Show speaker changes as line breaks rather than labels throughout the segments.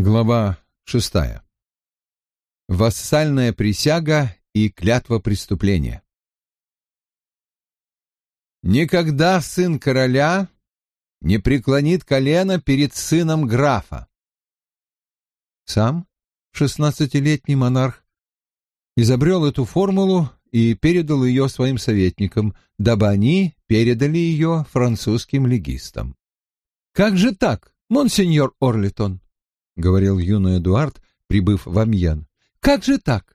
Глава шестая. Вассальная присяга и клятва преступления. Никогда сын короля не преклонит колено перед сыном графа. Сам шестнадцатилетний монарх изобрел эту формулу и передал ее своим советникам, дабы они передали ее французским легистам. «Как же так, монсеньор Орлитон?» — говорил юный Эдуард, прибыв в Амьен. «Как же так?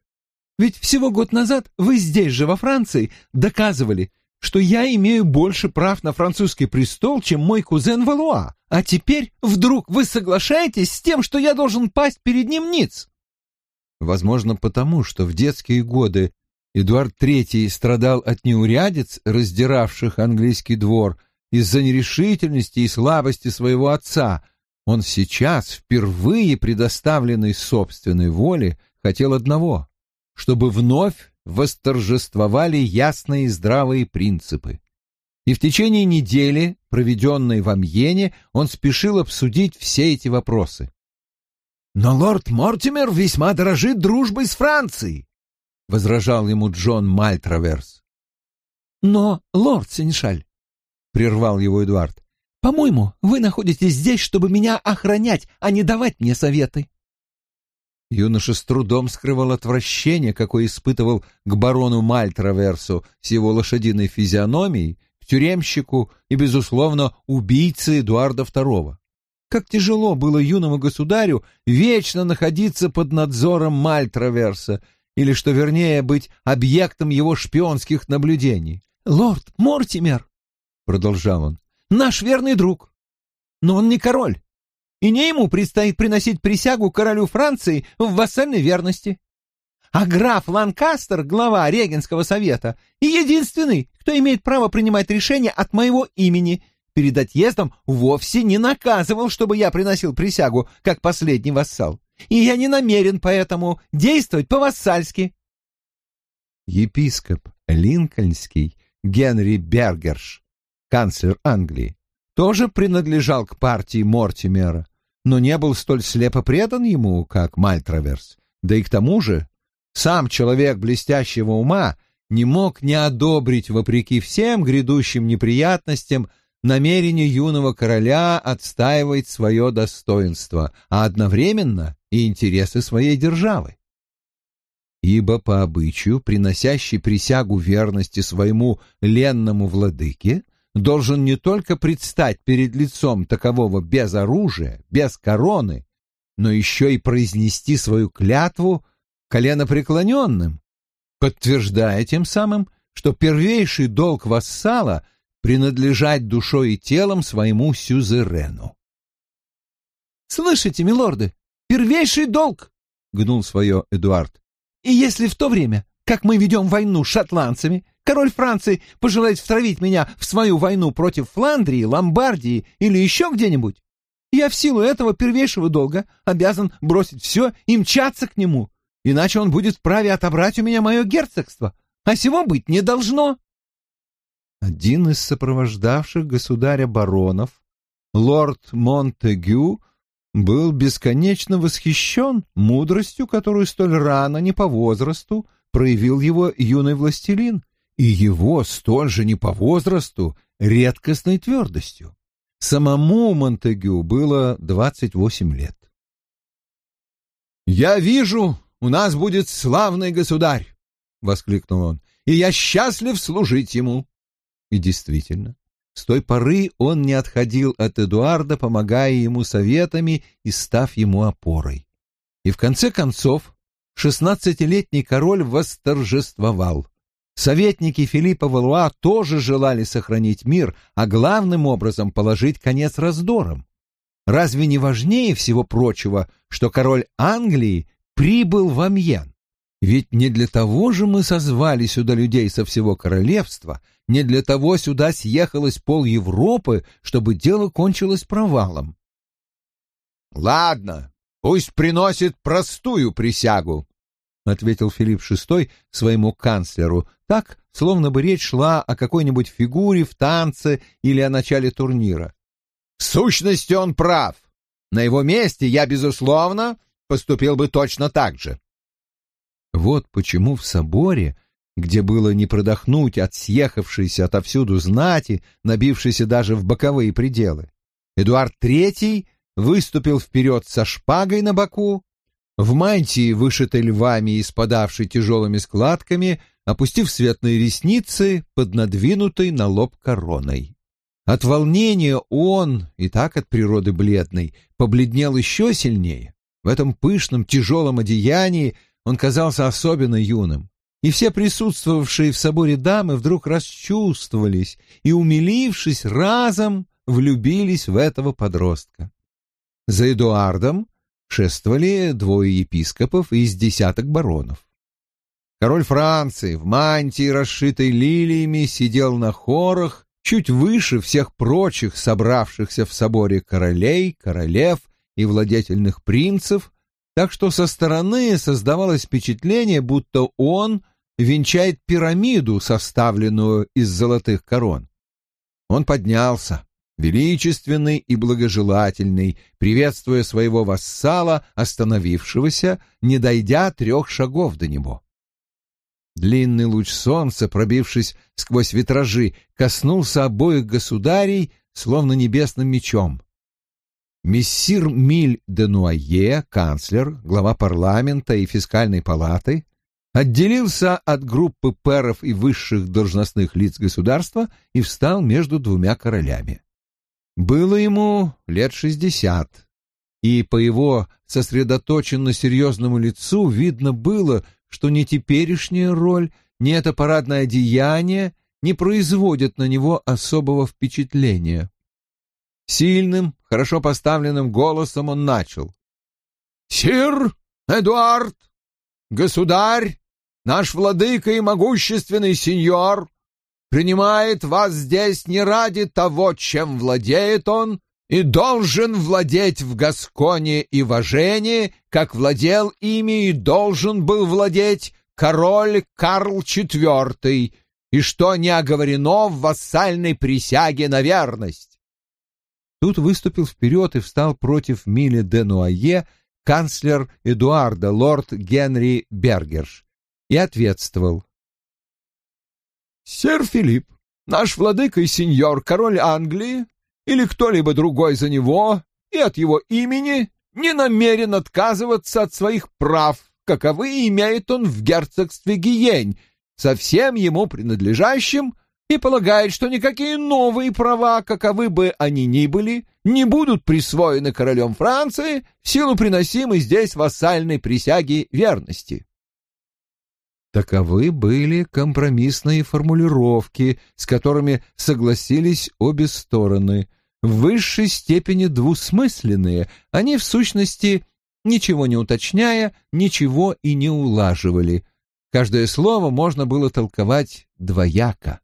Ведь всего год назад вы здесь же, во Франции, доказывали, что я имею больше прав на французский престол, чем мой кузен Валуа, а теперь вдруг вы соглашаетесь с тем, что я должен пасть перед ним ниц?» Возможно, потому что в детские годы Эдуард III страдал от неурядиц, раздиравших английский двор, из-за нерешительности и слабости своего отца — он сейчас, впервые предоставленный собственной воле, хотел одного — чтобы вновь восторжествовали ясные и здравые принципы. И в течение недели, проведенной в Амьене, он спешил обсудить все эти вопросы. «Но лорд Мортимер весьма дорожит дружбой с Францией», — возражал ему Джон Мальтраверс. «Но, лорд Сенешаль», — прервал его Эдуард, по-моему, вы находитесь здесь, чтобы меня охранять, а не давать мне советы. Юноша с трудом скрывал отвращение, какое испытывал к барону Мальтраверсу с его лошадиной физиономией, к тюремщику и, безусловно, убийце Эдуарда II. Как тяжело было юному государю вечно находиться под надзором Мальтраверса, или, что вернее, быть объектом его шпионских наблюдений. «Лорд Мортимер», — продолжал он, наш верный друг. Но он не король, и не ему предстоит приносить присягу королю Франции в вассальной верности. А граф Ланкастер, глава Регенского совета, и единственный, кто имеет право принимать решения от моего имени, перед отъездом вовсе не наказывал, чтобы я приносил присягу, как последний вассал. И я не намерен поэтому действовать по-вассальски. Епископ Линкольнский Генри Бергерш канцлер Англии, тоже принадлежал к партии Мортимера, но не был столь слепо предан ему, как Мальтраверс. Да и к тому же сам человек блестящего ума не мог не одобрить, вопреки всем грядущим неприятностям, намерение юного короля отстаивать свое достоинство, а одновременно и интересы своей державы. Ибо по обычаю, приносящий присягу верности своему ленному владыке, должен не только предстать перед лицом такового без оружия, без короны, но еще и произнести свою клятву коленопреклоненным, подтверждая тем самым, что первейший долг вассала — принадлежать душой и телом своему сюзерену. «Слышите, милорды, первейший долг!» — гнул свое Эдуард. «И если в то время, как мы ведем войну с шотландцами, Король Франции пожелает втравить меня в свою войну против Фландрии, Ломбардии или еще где-нибудь. Я в силу этого первейшего долга обязан бросить все и мчаться к нему, иначе он будет вправе отобрать у меня мое герцогство, а сего быть не должно. Один из сопровождавших государя баронов, лорд Монтегю, был бесконечно восхищен мудростью, которую столь рано, не по возрасту, проявил его юный властелин, и его столь же не по возрасту редкостной твердостью. Самому Монтегю было двадцать восемь лет. «Я вижу, у нас будет славный государь!» — воскликнул он. «И я счастлив служить ему!» И действительно, с той поры он не отходил от Эдуарда, помогая ему советами и став ему опорой. И в конце концов шестнадцатилетний король восторжествовал. Советники Филиппа Валуа тоже желали сохранить мир, а главным образом положить конец раздорам. Разве не важнее всего прочего, что король Англии прибыл в Амьен? Ведь не для того же мы созвали сюда людей со всего королевства, не для того сюда съехалось пол Европы, чтобы дело кончилось провалом. «Ладно, пусть приносит простую присягу», — ответил Филипп VI своему канцлеру, так, словно бы речь шла о какой-нибудь фигуре в танце или о начале турнира. «В сущности он прав, На его месте я, безусловно, поступил бы точно так же. Вот почему в соборе, где было не продохнуть от съехавшейся отовсюду знати, набившейся даже в боковые пределы, Эдуард III выступил вперед со шпагой на боку, в мантии, вышитой львами и спадавшей тяжелыми складками, опустив светлые ресницы под надвинутой на лоб короной. От волнения он, и так от природы бледный, побледнел еще сильнее. В этом пышном тяжелом одеянии он казался особенно юным. И все присутствовавшие в соборе дамы вдруг расчувствовались и, умилившись, разом влюбились в этого подростка. За Эдуардом шествовали двое епископов из десяток баронов. Король Франции в мантии, расшитой лилиями, сидел на хорах, чуть выше всех прочих собравшихся в соборе королей, королев и владетельных принцев, так что со стороны создавалось впечатление, будто он венчает пирамиду, составленную из золотых корон. Он поднялся, величественный и благожелательный, приветствуя своего вассала, остановившегося, не дойдя трех шагов до него. Длинный луч солнца, пробившись сквозь витражи, коснулся обоих государей, словно небесным мечом. Мессир Миль де Нуае, канцлер, глава парламента и фискальной палаты, отделился от группы пэров и высших должностных лиц государства и встал между двумя королями. Было ему лет шестьдесят, и по его сосредоточенно серьезному лицу видно было, что ни теперешняя роль, ни это парадное одеяние не производят на него особого впечатления. Сильным, хорошо поставленным голосом он начал. «Сир Эдуард, государь, наш владыка и могущественный сеньор, принимает вас здесь не ради того, чем владеет он, и должен владеть в Гасконе и Важене, как владел ими и должен был владеть король Карл IV, и что не оговорено в вассальной присяге на верность. Тут выступил вперед и встал против Мили де Нуае канцлер Эдуарда, лорд Генри Бергерш, и ответствовал. «Сэр Филипп, наш владыка и сеньор, король Англии, или кто-либо другой за него и от его имени не намерен отказываться от своих прав, каковы имеет он в герцогстве Гиень, совсем ему принадлежащим, и полагает, что никакие новые права, каковы бы они ни были, не будут присвоены королем Франции в силу приносимой здесь вассальной присяги верности. Таковы были компромиссные формулировки, с которыми согласились обе стороны. В высшей степени двусмысленные, они, в сущности, ничего не уточняя, ничего и не улаживали. Каждое слово можно было толковать двояко.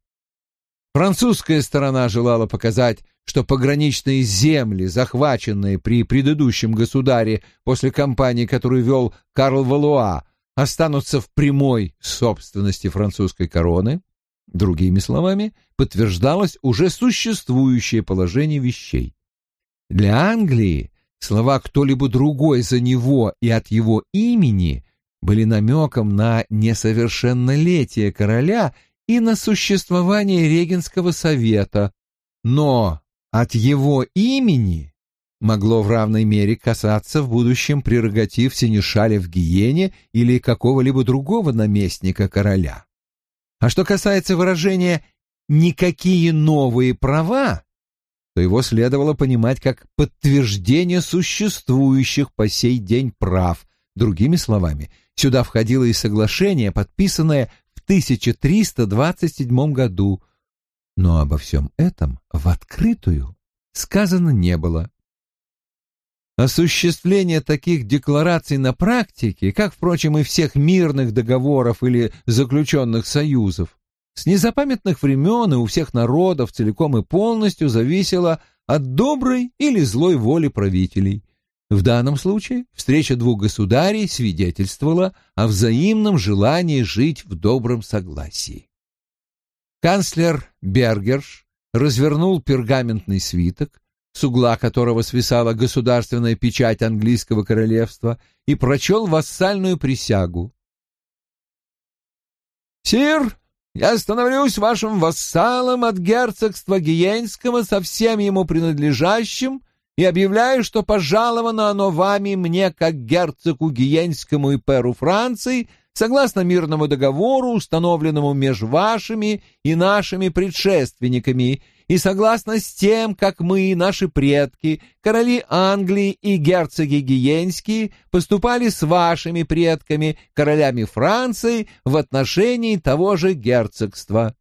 Французская сторона желала показать, что пограничные земли, захваченные при предыдущем государе после кампании, которую вел Карл Валуа, останутся в прямой собственности французской короны, другими словами, подтверждалось уже существующее положение вещей. Для Англии слова «кто-либо другой за него и от его имени» были намеком на несовершеннолетие короля и на существование Регенского совета, но от его имени могло в равной мере касаться в будущем прерогатив синешаля в Гиене или какого-либо другого наместника короля. А что касается выражения «никакие новые права», то его следовало понимать как подтверждение существующих по сей день прав. Другими словами, сюда входило и соглашение, подписанное в 1327 году, но обо всем этом в открытую сказано не было. Осуществление таких деклараций на практике, как, впрочем, и всех мирных договоров или заключенных союзов, с незапамятных времен и у всех народов целиком и полностью зависело от доброй или злой воли правителей. В данном случае встреча двух государей свидетельствовала о взаимном желании жить в добром согласии. Канцлер Бергерш развернул пергаментный свиток, с угла которого свисала государственная печать английского королевства, и прочел вассальную присягу. «Сир, я становлюсь вашим вассалом от герцогства Гиенского со всем ему принадлежащим и объявляю, что пожаловано оно вами мне как герцогу Гиенскому и перу Франции согласно мирному договору, установленному между вашими и нашими предшественниками, и согласно с тем, как мы, наши предки, короли Англии и герцоги Гиенские, поступали с вашими предками, королями Франции, в отношении того же герцогства.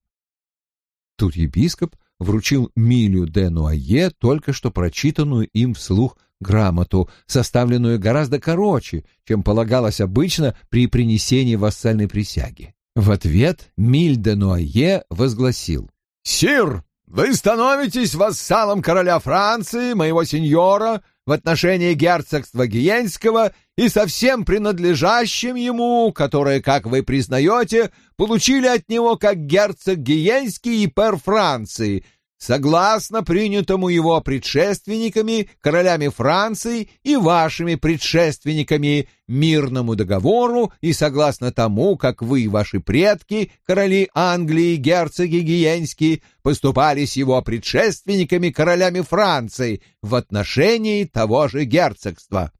Тут епископ вручил Милю де Нуае только что прочитанную им вслух грамоту, составленную гораздо короче, чем полагалось обычно при принесении вассальной присяги. В ответ Миль де Нуае возгласил «Сир, вы становитесь вассалом короля Франции, моего сеньора, в отношении герцогства Гиенского и со всем принадлежащим ему, которое, как вы признаете, получили от него как герцог Гиенский и пер Франции — согласно принятому его предшественниками, королями Франции и вашими предшественниками, мирному договору и согласно тому, как вы, ваши предки, короли Англии, герцоги Гиенские, поступали с его предшественниками, королями Франции, в отношении того же герцогства.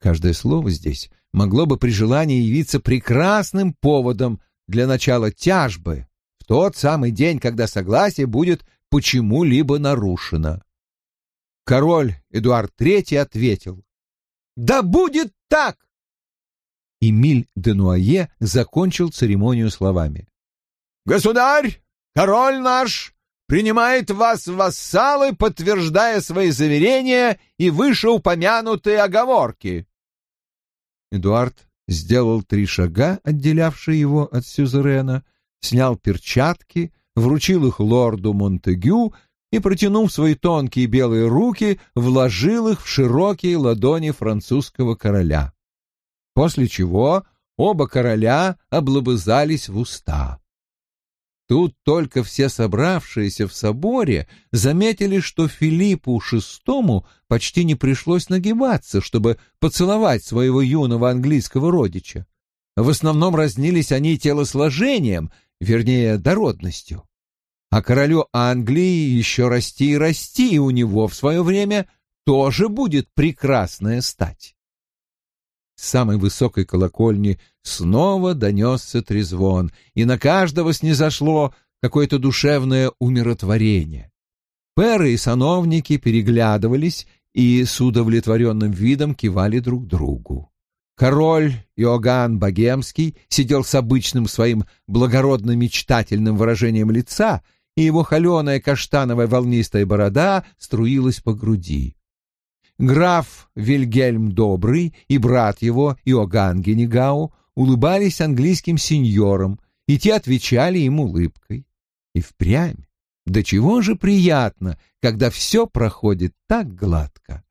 Каждое слово здесь могло бы при желании явиться прекрасным поводом для начала тяжбы, тот самый день, когда согласие будет почему-либо нарушено. Король Эдуард III ответил, «Да будет так!» Эмиль де Нуае закончил церемонию словами. «Государь, король наш, принимает вас в вассалы, подтверждая свои заверения и вышеупомянутые оговорки». Эдуард сделал три шага, отделявшие его от сюзерена, снял перчатки, вручил их лорду Монтегю и, протянув свои тонкие белые руки, вложил их в широкие ладони французского короля. После чего оба короля облобызались в уста. Тут только все собравшиеся в соборе заметили, что Филиппу VI почти не пришлось нагибаться, чтобы поцеловать своего юного английского родича. В основном разнились они телосложением вернее, дородностью. А королю Англии еще расти и расти, и у него в свое время тоже будет прекрасная стать. С самой высокой колокольни снова донесся трезвон, и на каждого снизошло какое-то душевное умиротворение. Пэры и сановники переглядывались и с удовлетворенным видом кивали друг другу. Король Иоганн Богемский сидел с обычным своим благородно-мечтательным выражением лица, и его холеная каштановая волнистая борода струилась по груди. Граф Вильгельм Добрый и брат его Иоганн Генегау улыбались английским сеньорам, и те отвечали им улыбкой. И впрямь, до чего же приятно, когда все проходит так гладко.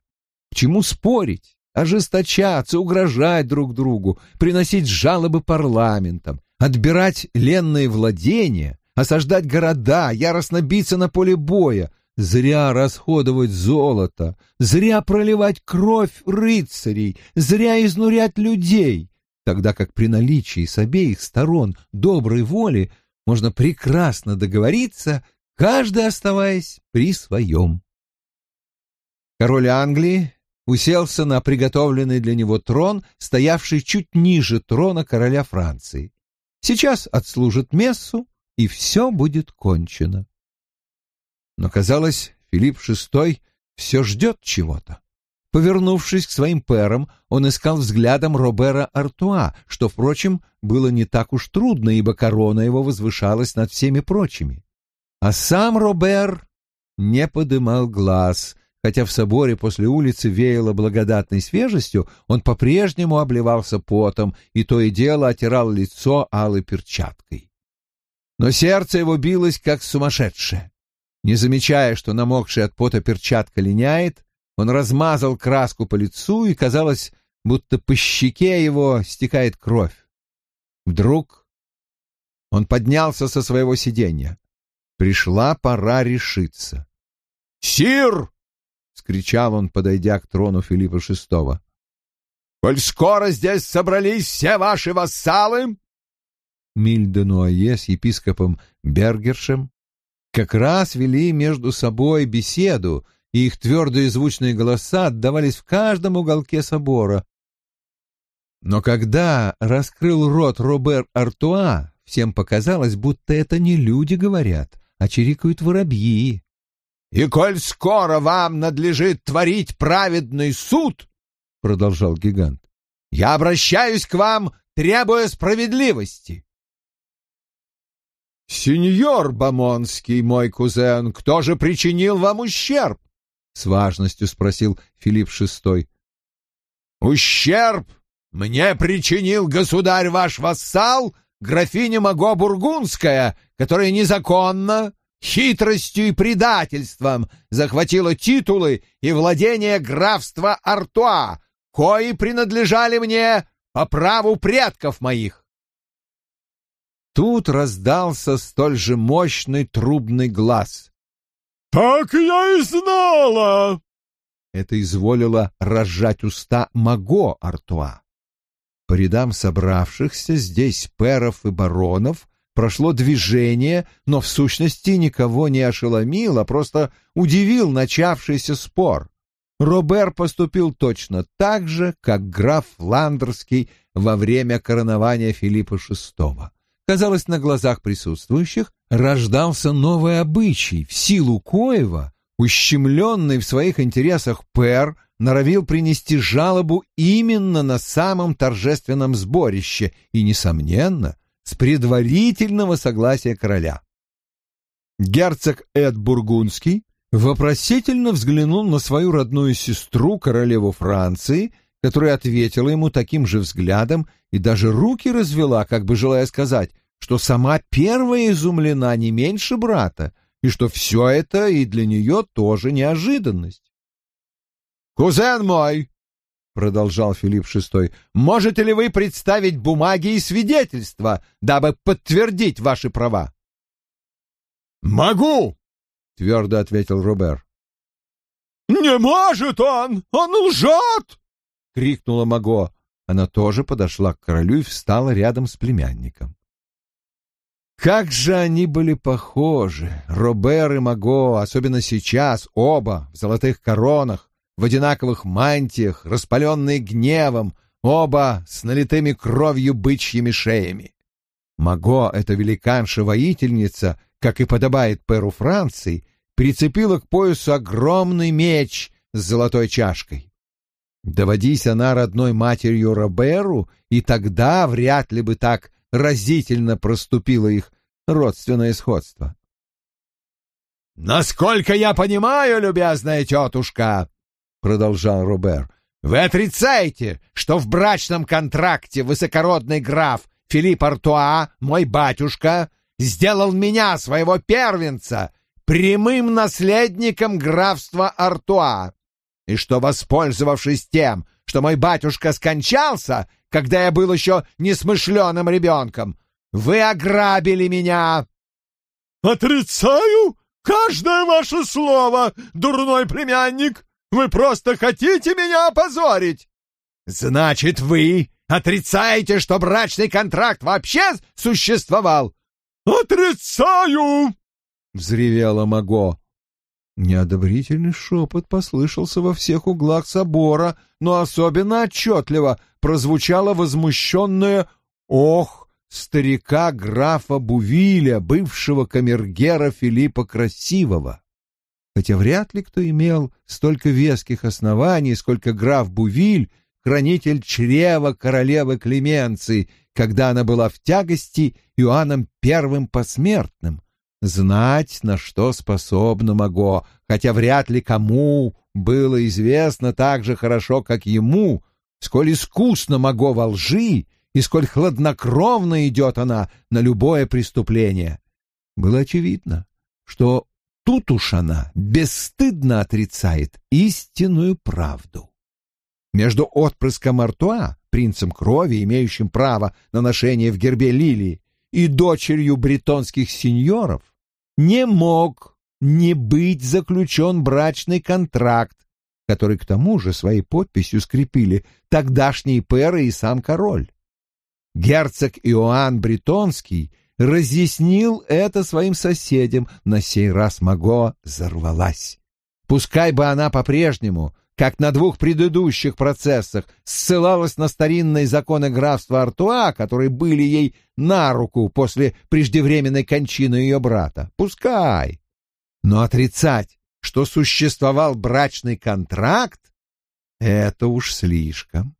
К чему спорить? Ожесточаться, угрожать друг другу, приносить жалобы парламентам, отбирать ленные владения, осаждать города, яростно биться на поле боя, зря расходовать золото, зря проливать кровь рыцарей, зря изнурять людей, тогда как при наличии с обеих сторон доброй воли можно прекрасно договориться, каждый оставаясь при своем. Король Англии уселся на приготовленный для него трон, стоявший чуть ниже трона короля Франции. Сейчас отслужит мессу, и все будет кончено. Но, казалось, Филипп VI все ждет чего-то. Повернувшись к своим пэрам, он искал взглядом Робера Артуа, что, впрочем, было не так уж трудно, ибо корона его возвышалась над всеми прочими. А сам Робер не подымал глаз — Хотя в соборе после улицы веяло благодатной свежестью, он по-прежнему обливался потом и то и дело отирал лицо алой перчаткой. Но сердце его билось, как сумасшедшее. Не замечая, что намокшая от пота перчатка линяет, он размазал краску по лицу, и казалось, будто по щеке его стекает кровь. Вдруг он поднялся со своего сиденья. Пришла пора решиться. «Сир!» — скричал он, подойдя к трону Филиппа VI. «Коль скоро здесь собрались все ваши вассалы...» Мильденуае с епископом Бергершем как раз вели между собой беседу, и их твердые звучные голоса отдавались в каждом уголке собора. Но когда раскрыл рот Робер Артуа, всем показалось, будто это не люди говорят, а чирикают воробьи. «И коль скоро вам надлежит творить праведный суд, — продолжал гигант, — я обращаюсь к вам, требуя справедливости. «Сеньор Бамонский, мой кузен, кто же причинил вам ущерб?» — с важностью спросил Филипп VI. «Ущерб мне причинил государь ваш вассал, графиня Маго Бургундская, которая незаконно, хитростью и предательством захватила титулы и владения графства Артуа, кои принадлежали мне по праву предков моих. Тут раздался столь же мощный трубный глаз.
«Так я и знала!»
Это изволило разжать уста Маго Артуа. По рядам собравшихся здесь перов и баронов прошло движение, но в сущности никого не ошеломил, а просто удивил начавшийся спор. Робер поступил точно так же, как граф Фландерский во время коронования Филиппа VI. Казалось, на глазах присутствующих рождался новый обычай, в силу коего ущемленный в своих интересах Пер норовил принести жалобу именно на самом торжественном сборище и, несомненно, с предварительного согласия короля. Герцог Эд Бургундский вопросительно взглянул на свою родную сестру, королеву Франции, которая ответила ему таким же взглядом и даже руки развела, как бы желая сказать, что сама первая изумлена не меньше брата, и что все это и для нее тоже неожиданность. «Кузен мой!» — продолжал Филипп VI. «Можете ли вы представить бумаги и свидетельства, дабы подтвердить ваши права?»
«Могу!» — твердо ответил Робер. «Не может он! Он лжет!» — крикнула Маго.
Она тоже подошла к королю и встала рядом с племянником. Как же они были похожи, Робер и Маго, особенно сейчас, оба в золотых коронах, в одинаковых мантиях, распаленные гневом, оба с налитыми кровью бычьими шеями. Маго, эта великанша-воительница, как и подобает перу Франции, прицепила к поясу огромный меч с золотой чашкой. Доводись она родной матерью Роберу, и тогда вряд ли бы так разительно проступило их родственное сходство. «Насколько я понимаю, любезная тетушка», — продолжал Робер, — «вы отрицаете, что в брачном контракте высокородный граф Филипп Артуа, мой батюшка, сделал меня, своего первенца, прямым наследником графства Артуа, и что, воспользовавшись тем, что мой батюшка скончался, когда я был еще несмышленым ребенком, вы ограбили меня!»
«Отрицаю каждое ваше слово, дурной племянник! Вы просто хотите меня опозорить!»
«Значит, вы отрицаете, что брачный контракт вообще существовал?»
«Отрицаю!»
— взревела Маго. Неодобрительный шепот послышался во всех углах собора, но особенно отчетливо прозвучало возмущенное «Ох!» старика графа Бувиля, бывшего камергера Филиппа Красивого. Хотя вряд ли кто имел столько веских оснований, сколько граф Бувиль, хранитель чрева королевы Клеменции, когда она была в тягости Иоанном Первым Посмертным, знать, на что способна Маго, хотя вряд ли кому было известно так же хорошо, как ему, сколь искусно Маго во лжи и сколь хладнокровно идет она на любое преступление. Было очевидно, что тут уж она бесстыдно отрицает истинную правду. Между отпрыском Артуа, принцем крови, имеющим право на ношение в гербе лилии, и дочерью бретонских сеньоров не мог не быть заключен брачный контракт, который к тому же своей подписью скрепили тогдашние пэры и сам король. Герцог Иоанн Бретонский разъяснил это своим соседям, на сей раз Маго взорвалась. Пускай бы она по-прежнему, как на двух предыдущих процессах, ссылалась на старинные законы графства Артуа, которые были ей на руку после преждевременной кончины ее брата. Пускай. Но отрицать, что существовал брачный контракт, это уж слишком.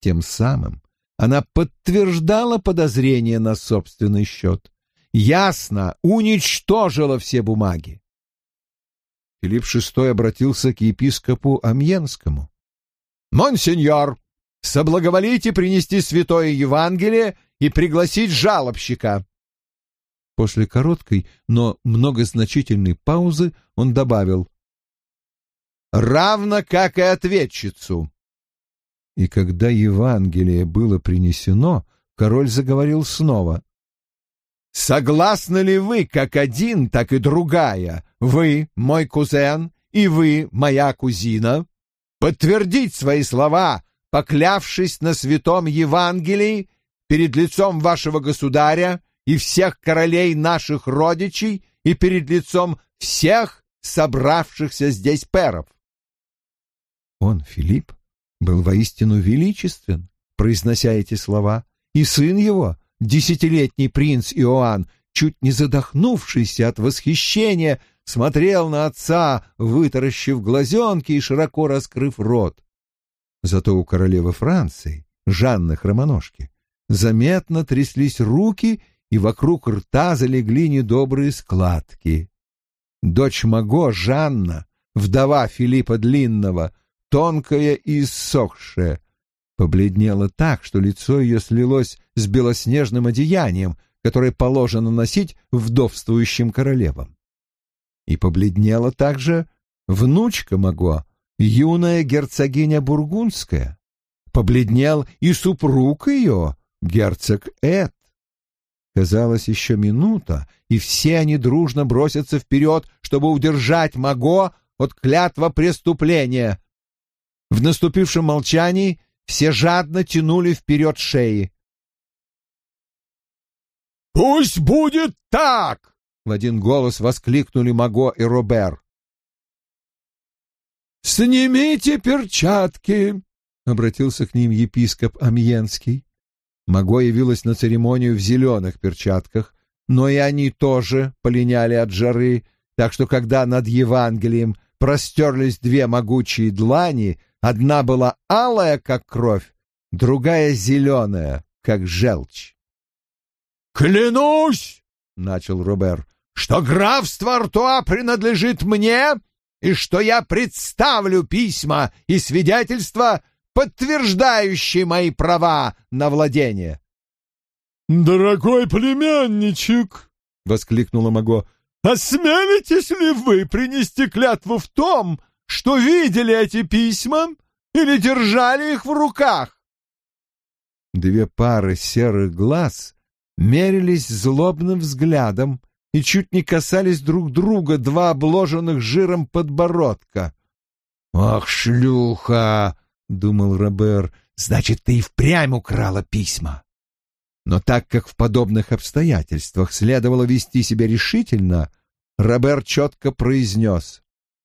Тем самым она подтверждала подозрения на собственный счет. Ясно уничтожила все бумаги. Филипп VI обратился к епископу Амьенскому. «Монсеньор, соблаговолите принести святое Евангелие и пригласить жалобщика». После короткой, но многозначительной паузы он добавил «Равно как и ответчицу». И когда Евангелие было принесено, король заговорил снова. «Согласны ли вы, как один, так и другая, вы, мой кузен, и вы, моя кузина, подтвердить свои слова, поклявшись на святом Евангелии перед лицом вашего государя и всех королей наших родичей и перед лицом всех собравшихся здесь перов?» Он, Филипп, был воистину величествен, произнося эти слова, и сын его, десятилетний принц Иоанн, чуть не задохнувшийся от восхищения, смотрел на отца, вытаращив глазенки и широко раскрыв рот. Зато у королевы Франции, Жанны Хромоножки, заметно тряслись руки, и вокруг рта залегли недобрые складки. Дочь Маго, Жанна, вдова Филиппа Длинного, тонкая и иссохшая, побледнела так, что лицо ее слилось с белоснежным одеянием, которое положено носить вдовствующим королевам. И побледнела также внучка Маго, юная герцогиня Бургундская. Побледнел и супруг ее, герцог Эд. Казалось, еще минута, и все они дружно бросятся вперед, чтобы удержать Маго от клятва преступления. В наступившем молчании все жадно тянули вперед шеи. «Пусть будет так!» — в один голос воскликнули Маго и Робер. «Снимите перчатки!» — обратился к ним епископ Амьенский. Маго явилась на церемонию в зеленых перчатках, но и они тоже полиняли от жары, так что когда над Евангелием простерлись две могучие длани, Одна была алая, как кровь, другая зеленая, как желчь. «Клянусь!» — начал Робер, — «что графство Артуа принадлежит мне и что я представлю письма и свидетельства, подтверждающие мои права на владение». «Дорогой племянничек!» — воскликнула Маго. «Осмелитесь ли вы принести клятву в том, что видели эти письма или держали их в руках. Две пары серых глаз мерились злобным взглядом и чуть не касались друг друга два обложенных жиром подбородка. «Ах, шлюха!» — думал Робер. «Значит, ты и впрямь украла письма!» Но так как в подобных обстоятельствах следовало вести себя решительно, Робер четко произнес.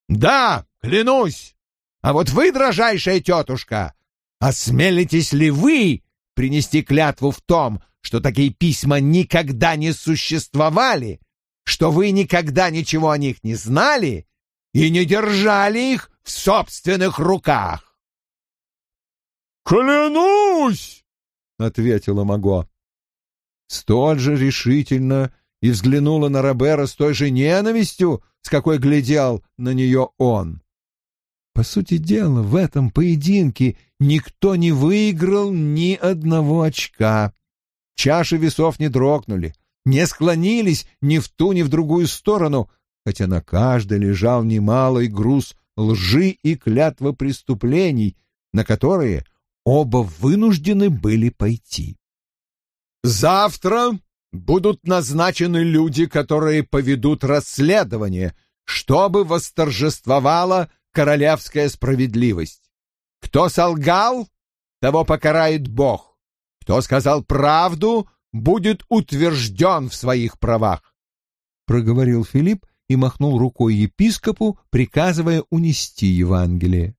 «Да, клянусь! А вот вы, дрожайшая тетушка, осмелитесь ли вы принести клятву в том, что такие письма никогда не существовали, что вы никогда ничего о них не знали и не держали их в собственных руках?» «Клянусь!» — ответила Маго. Столь же решительно и взглянула на Робера с той же ненавистью, с какой глядел на нее он. По сути дела, в этом поединке никто не выиграл ни одного очка. Чаши весов не дрогнули, не склонились ни в ту, ни в другую сторону, хотя на каждой лежал немалый груз лжи и клятва преступлений, на которые оба вынуждены были пойти. «Завтра будут назначены люди, которые поведут расследование, чтобы восторжествовала королевская справедливость. Кто солгал, того покарает Бог. Кто сказал правду, будет утвержден в своих правах.
Проговорил Филипп и махнул рукой епископу, приказывая унести Евангелие.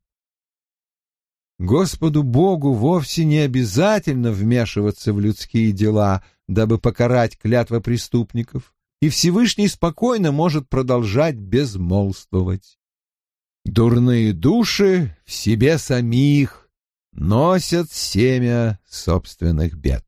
Господу Богу вовсе не обязательно вмешиваться в людские дела, дабы покарать клятва преступников, и Всевышний спокойно может продолжать безмолвствовать. Дурные души в себе самих носят семя собственных бед.